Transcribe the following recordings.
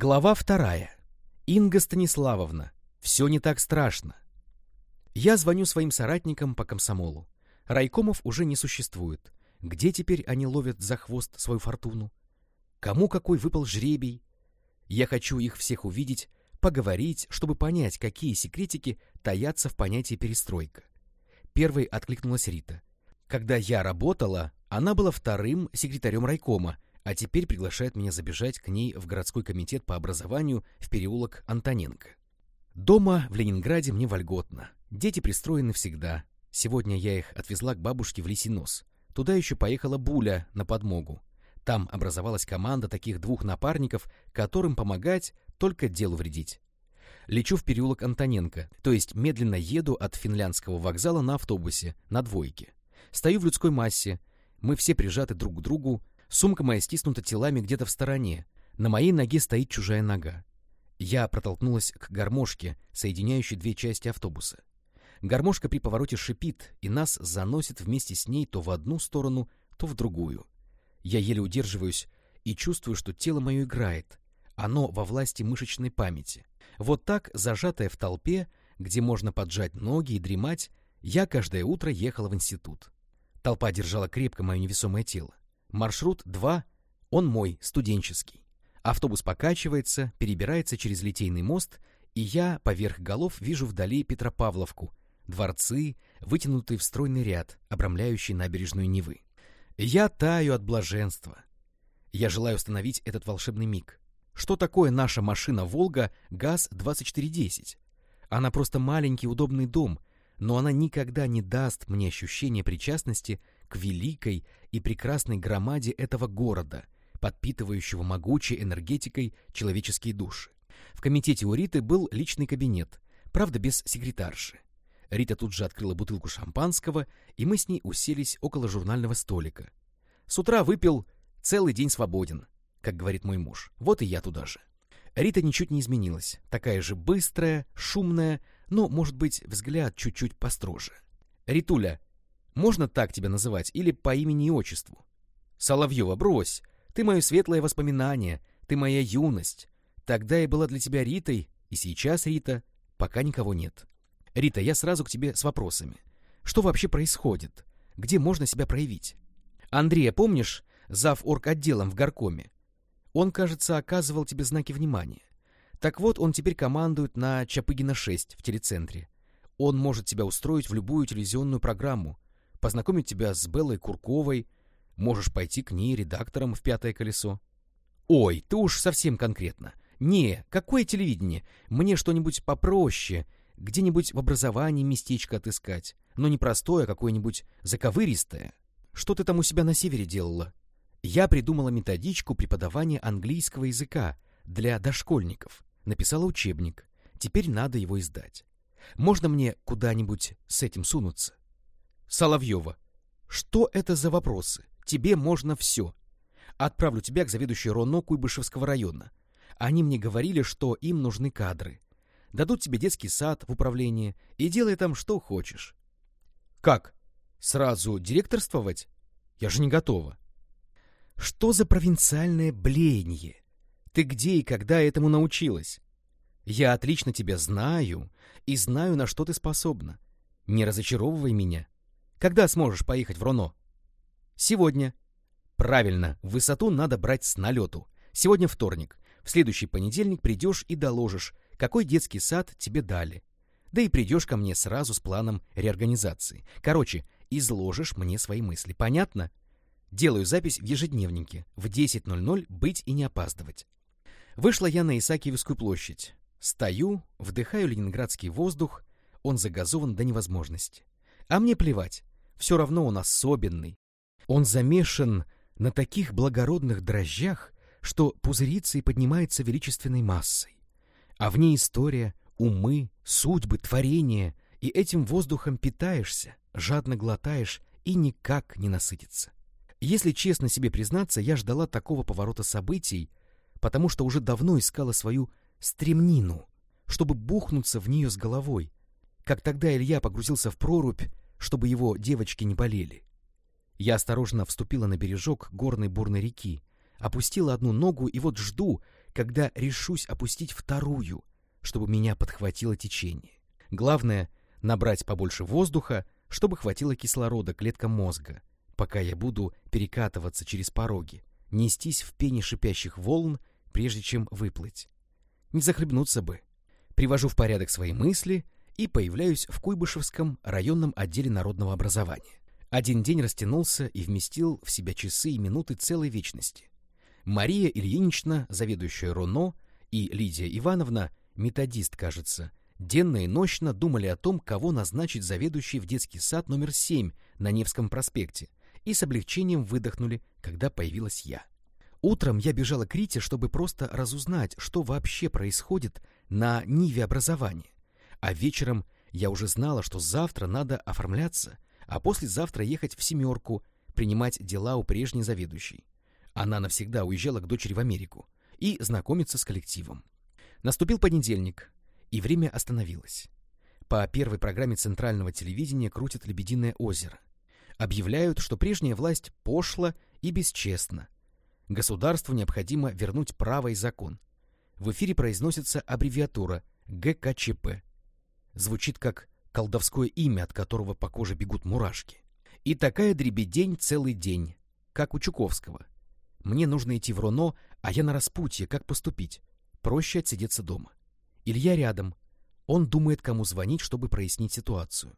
Глава вторая. Инга Станиславовна. Все не так страшно. Я звоню своим соратникам по комсомолу. Райкомов уже не существует. Где теперь они ловят за хвост свою фортуну? Кому какой выпал жребий? Я хочу их всех увидеть, поговорить, чтобы понять, какие секретики таятся в понятии перестройка. Первой откликнулась Рита. Когда я работала, она была вторым секретарем райкома, а теперь приглашает меня забежать к ней в городской комитет по образованию в переулок Антоненко. Дома в Ленинграде мне вольготно. Дети пристроены всегда. Сегодня я их отвезла к бабушке в Лисинос. Туда еще поехала Буля на подмогу. Там образовалась команда таких двух напарников, которым помогать, только делу вредить. Лечу в переулок Антоненко, то есть медленно еду от финляндского вокзала на автобусе, на двойке. Стою в людской массе, мы все прижаты друг к другу, Сумка моя стиснута телами где-то в стороне. На моей ноге стоит чужая нога. Я протолкнулась к гармошке, соединяющей две части автобуса. Гармошка при повороте шипит, и нас заносит вместе с ней то в одну сторону, то в другую. Я еле удерживаюсь и чувствую, что тело мое играет. Оно во власти мышечной памяти. Вот так, зажатая в толпе, где можно поджать ноги и дремать, я каждое утро ехала в институт. Толпа держала крепко мое невесомое тело. Маршрут 2, он мой, студенческий. Автобус покачивается, перебирается через Литейный мост, и я поверх голов вижу вдали Петропавловку, дворцы, вытянутые в стройный ряд, обрамляющий набережную Невы. Я таю от блаженства. Я желаю установить этот волшебный миг. Что такое наша машина «Волга» ГАЗ-2410? Она просто маленький удобный дом, но она никогда не даст мне ощущения причастности к великой и прекрасной громаде этого города, подпитывающего могучей энергетикой человеческие души. В комитете у Риты был личный кабинет, правда без секретарши. Рита тут же открыла бутылку шампанского, и мы с ней уселись около журнального столика. С утра выпил «целый день свободен», как говорит мой муж. Вот и я туда же. Рита ничуть не изменилась, такая же быстрая, шумная, но, может быть, взгляд чуть-чуть построже. «Ритуля, можно так тебя называть или по имени и отчеству? Соловьева, брось. Ты мое светлое воспоминание, ты моя юность. Тогда я была для тебя Ритой, и сейчас Рита, пока никого нет. Рита, я сразу к тебе с вопросами. Что вообще происходит? Где можно себя проявить? Андрея, помнишь, зав отделом в горкоме? Он, кажется, оказывал тебе знаки внимания. Так вот, он теперь командует на Чапыгина-6 в телецентре. Он может тебя устроить в любую телевизионную программу, познакомить тебя с Беллой Курковой, можешь пойти к ней редактором в «Пятое колесо». Ой, ты уж совсем конкретно. Не, какое телевидение? Мне что-нибудь попроще, где-нибудь в образовании местечко отыскать, но не простое, а какое-нибудь заковыристое. Что ты там у себя на севере делала? Я придумала методичку преподавания английского языка для дошкольников. Написала учебник. Теперь надо его издать. Можно мне куда-нибудь с этим сунуться? Соловьева. Что это за вопросы? Тебе можно все. Отправлю тебя к заведующей РОНО Куйбышевского района. Они мне говорили, что им нужны кадры. Дадут тебе детский сад в управлении и делай там что хочешь. Как? Сразу директорствовать? Я же не готова. Что за провинциальное блеяние? Ты где и когда этому научилась? Я отлично тебя знаю и знаю, на что ты способна. Не разочаровывай меня. Когда сможешь поехать в Роно? Сегодня. Правильно, высоту надо брать с налету. Сегодня вторник. В следующий понедельник придешь и доложишь, какой детский сад тебе дали. Да и придешь ко мне сразу с планом реорганизации. Короче, изложишь мне свои мысли. Понятно? Делаю запись в ежедневнике. В 10.00 быть и не опаздывать. Вышла я на Исаакиевскую площадь. Стою, вдыхаю ленинградский воздух. Он загазован до невозможности. А мне плевать. Все равно он особенный. Он замешан на таких благородных дрожжах, что пузырится и поднимается величественной массой. А в ней история, умы, судьбы, творения, и этим воздухом питаешься, жадно глотаешь и никак не насытиться. Если честно себе признаться, я ждала такого поворота событий, потому что уже давно искала свою стремнину, чтобы бухнуться в нее с головой, как тогда Илья погрузился в прорубь чтобы его девочки не болели. Я осторожно вступила на бережок горной бурной реки, опустила одну ногу и вот жду, когда решусь опустить вторую, чтобы меня подхватило течение. Главное — набрать побольше воздуха, чтобы хватило кислорода клеткам мозга, пока я буду перекатываться через пороги, нестись в пене шипящих волн, прежде чем выплыть. Не захлебнуться бы. Привожу в порядок свои мысли и появляюсь в Куйбышевском районном отделе народного образования. Один день растянулся и вместил в себя часы и минуты целой вечности. Мария Ильинична, заведующая РОНО, и Лидия Ивановна, методист, кажется, денно и нощно думали о том, кого назначить заведующей в детский сад номер 7 на Невском проспекте, и с облегчением выдохнули, когда появилась я. Утром я бежала к Рите, чтобы просто разузнать, что вообще происходит на Ниве образования. А вечером я уже знала, что завтра надо оформляться, а послезавтра ехать в «семерку», принимать дела у прежней заведующей. Она навсегда уезжала к дочери в Америку и знакомиться с коллективом. Наступил понедельник, и время остановилось. По первой программе центрального телевидения крутят «Лебединое озеро». Объявляют, что прежняя власть пошла и бесчестна. Государству необходимо вернуть право и закон. В эфире произносится аббревиатура ГКЧП. Звучит как колдовское имя, от которого по коже бегут мурашки. И такая дребедень целый день, как у Чуковского — мне нужно идти в Руно, а я на распутье. Как поступить? Проще отсидеться дома. Илья рядом. Он думает, кому звонить, чтобы прояснить ситуацию.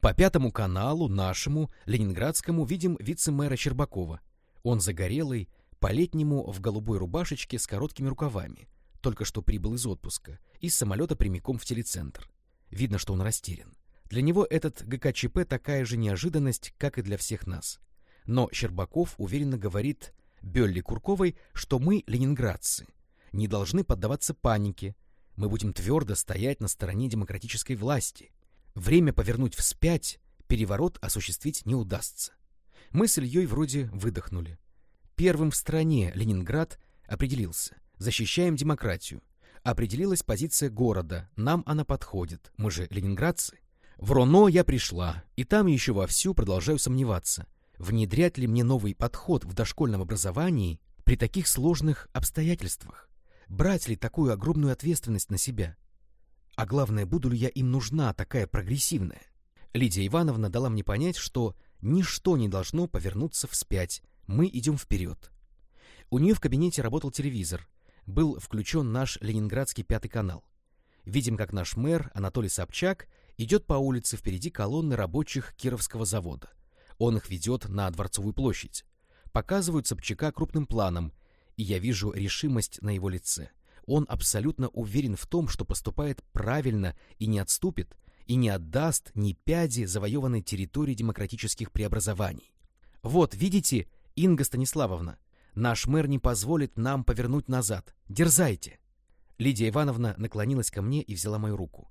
По пятому каналу, нашему, ленинградскому, видим вице-мэра Щербакова. Он загорелый, по-летнему в голубой рубашечке с короткими рукавами. Только что прибыл из отпуска. Из самолета прямиком в телецентр. Видно, что он растерян. Для него этот ГКЧП такая же неожиданность, как и для всех нас. Но Щербаков уверенно говорит Белли Курковой, что мы, ленинградцы, не должны поддаваться панике, мы будем твердо стоять на стороне демократической власти. Время повернуть вспять, переворот осуществить не удастся. Мы с Ильей вроде выдохнули. Первым в стране Ленинград определился. Защищаем демократию. Определилась позиция города. Нам она подходит. Мы же ленинградцы. В Роно я пришла, и там еще вовсю продолжаю сомневаться – внедрять ли мне новый подход в дошкольном образовании при таких сложных обстоятельствах? Брать ли такую огромную ответственность на себя? А главное, буду ли я им нужна, такая прогрессивная? Лидия Ивановна дала мне понять, что ничто не должно повернуться вспять, мы идем вперед. У нее в кабинете работал телевизор, был включен наш ленинградский пятый канал. Видим, как наш мэр Анатолий Собчак идет по улице впереди колонны рабочих Кировского завода. Он их ведет на Дворцовую площадь. Показывают Собчака крупным планом, и я вижу решимость на его лице. Он абсолютно уверен в том, что поступает правильно и не отступит, и не отдаст ни пяди завоеванной территории демократических преобразований. Вот, видите, Инга Станиславовна, наш мэр не позволит нам повернуть назад. Дерзайте. Лидия Ивановна наклонилась ко мне и взяла мою руку.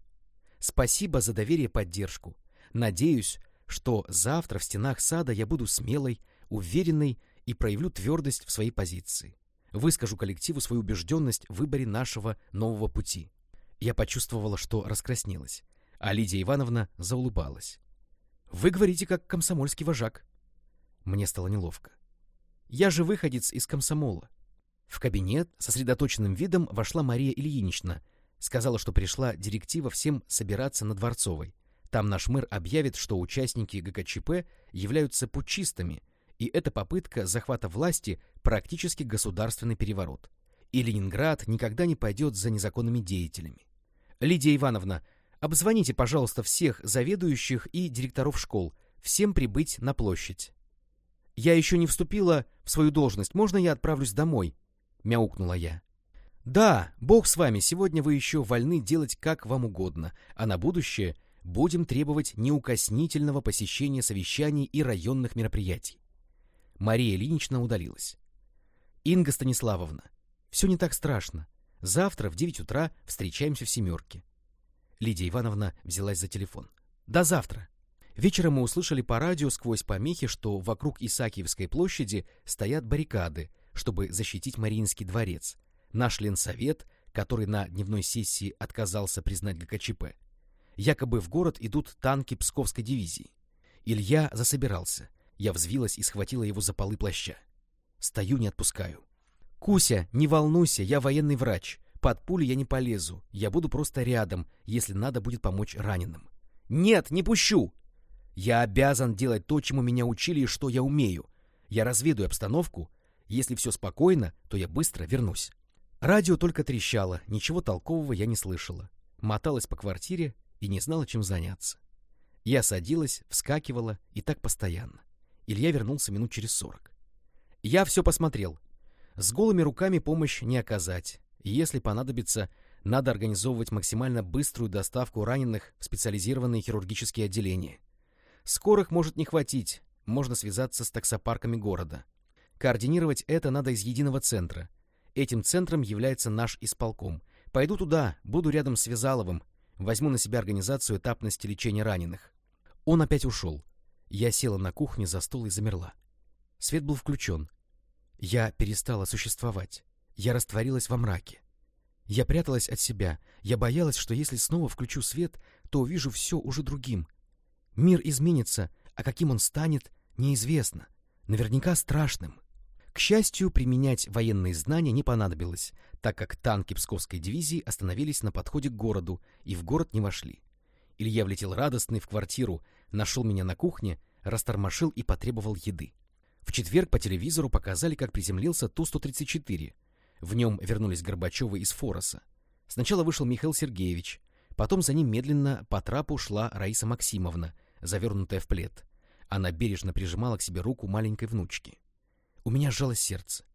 Спасибо за доверие и поддержку. Надеюсь, что завтра в стенах сада я буду смелой, уверенной и проявлю твердость в своей позиции. Выскажу коллективу свою убежденность в выборе нашего нового пути. Я почувствовала, что раскраснелась, а Лидия Ивановна заулыбалась. «Вы говорите, как комсомольский вожак». Мне стало неловко. «Я же выходец из комсомола». В кабинет сосредоточенным видом вошла Мария Ильинична, сказала, что пришла директива всем собираться на Дворцовой. Там наш мэр объявит, что участники ГКЧП являются путчистами, и эта попытка захвата власти практически государственный переворот. И Ленинград никогда не пойдет за незаконными деятелями. Лидия Ивановна, обзвоните, пожалуйста, всех заведующих и директоров школ, всем прибыть на площадь. Я еще не вступила в свою должность, можно я отправлюсь домой? Мяукнула я. Да, бог с вами, сегодня вы еще вольны делать как вам угодно, а на будущее — будем требовать неукоснительного посещения совещаний и районных мероприятий. Мария Ильинична удалилась. Инга Станиславовна, все не так страшно. Завтра в девять утра встречаемся в «семерке». Лидия Ивановна взялась за телефон. До завтра. Вечером мы услышали по радио сквозь помехи, что вокруг Исаакиевской площади стоят баррикады, чтобы защитить Мариинский дворец. Наш Ленсовет, который на дневной сессии отказался признать ГКЧП, Якобы в город идут танки Псковской дивизии. Илья засобирался. Я взвилась и схватила его за полы плаща. Стою, не отпускаю. «Куся, не волнуйся, я военный врач. Под пули я не полезу. Я буду просто рядом, если надо будет помочь раненым». «Нет, не пущу!» «Я обязан делать то, чему меня учили и что я умею. Я разведаю обстановку. Если все спокойно, то я быстро вернусь». Радио только трещало, ничего толкового я не слышала. Моталась по квартире и не знала, чем заняться. Я садилась, вскакивала, и так постоянно. Илья вернулся минут через сорок. Я все посмотрел. С голыми руками помощь не оказать. Если понадобится, надо организовывать максимально быструю доставку раненых в специализированные хирургические отделения. Скорых может не хватить, можно связаться с таксопарками города. Координировать это надо из единого центра. Этим центром является наш исполком. Пойду туда, буду рядом с Вязаловым, возьму на себя организацию этапности лечения раненых. Он опять ушел. Я села на кухне за стол и замерла. Свет был включен. Я перестала существовать. Я растворилась во мраке. Я пряталась от себя. Я боялась, что если снова включу свет, то увижу все уже другим. Мир изменится, а каким он станет, неизвестно. Наверняка страшным. К счастью, применять военные знания не понадобилось, так как танки Псковской дивизии остановились на подходе к городу и в город не вошли. Илья влетел радостный в квартиру, нашел меня на кухне, растормошил и потребовал еды. В четверг по телевизору показали, как приземлился Ту-134. В нем вернулись Горбачевы из Фороса. Сначала вышел Михаил Сергеевич, потом за ним медленно по трапу шла Раиса Максимовна, завернутая в плед. Она бережно прижимала к себе руку маленькой внучки. У меня сжалось сердце.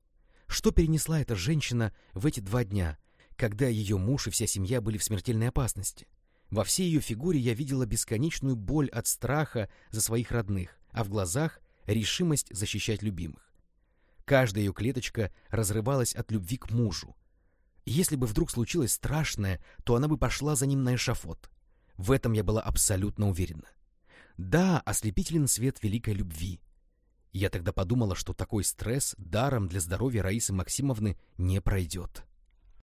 Что перенесла эта женщина в эти два дня, когда ее муж и вся семья были в смертельной опасности? Во всей ее фигуре я видела бесконечную боль от страха за своих родных, а в глазах — решимость защищать любимых. Каждая ее клеточка разрывалась от любви к мужу. Если бы вдруг случилось страшное, то она бы пошла за ним на эшафот. В этом я была абсолютно уверена. Да, ослепителен свет великой любви. Я тогда подумала, что такой стресс даром для здоровья Раисы Максимовны не пройдет.